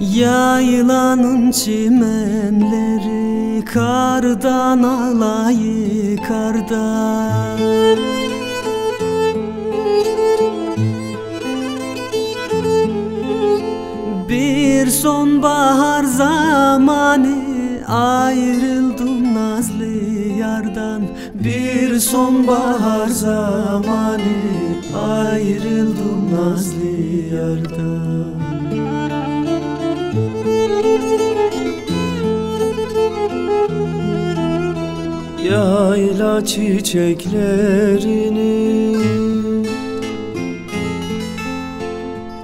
Yaylanın çimenleri kardan alayı kardan. Bir sonbahar zamanı ayrıldım nazlı yardan. Bir sonbahar zamanı ayrıldım nazlı yardan Yayla çiçeklerini.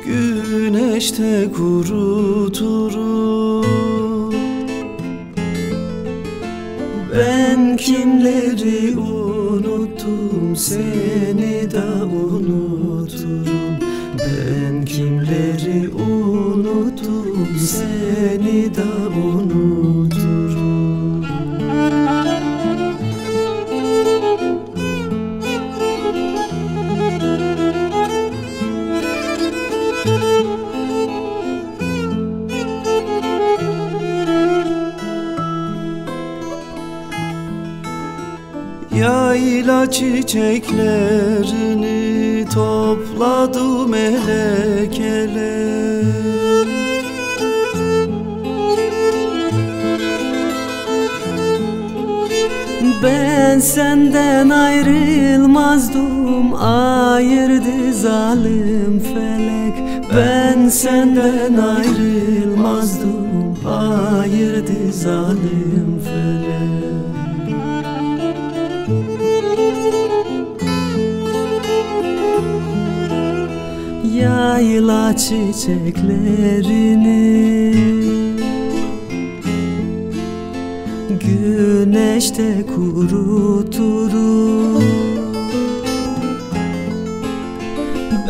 Güneşte kuruturum. Ben kimleri unuttum Seni de unuturum. Ben kimleri unuttum Seni de unuturum Yayla çiçeklerini topladım elek elek Ben senden ayrılmazdım Ayırdı zalim felek. Ben senden ayrılmazdım Ayırdı zalim felek Yayla çiçeklerini. Güneşte kuruturum.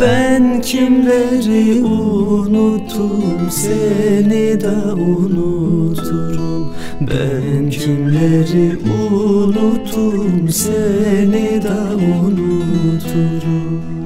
Ben kimleri unuttum Seni de unuturum. Ben kimleri unuttum Seni de unuturum